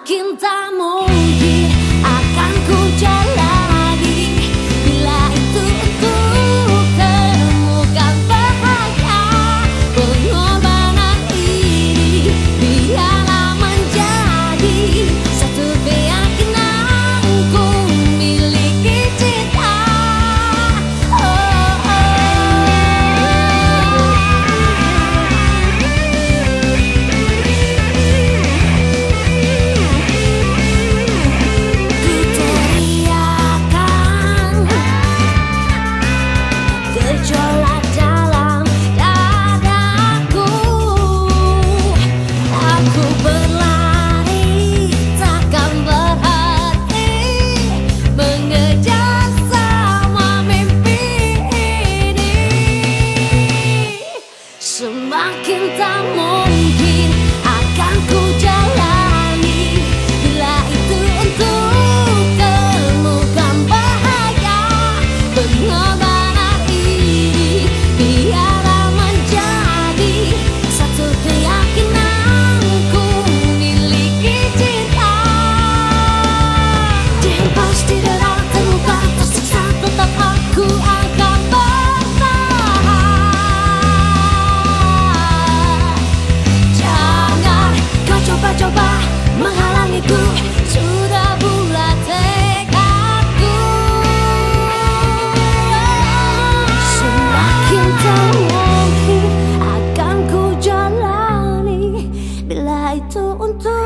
looking down. Seite unter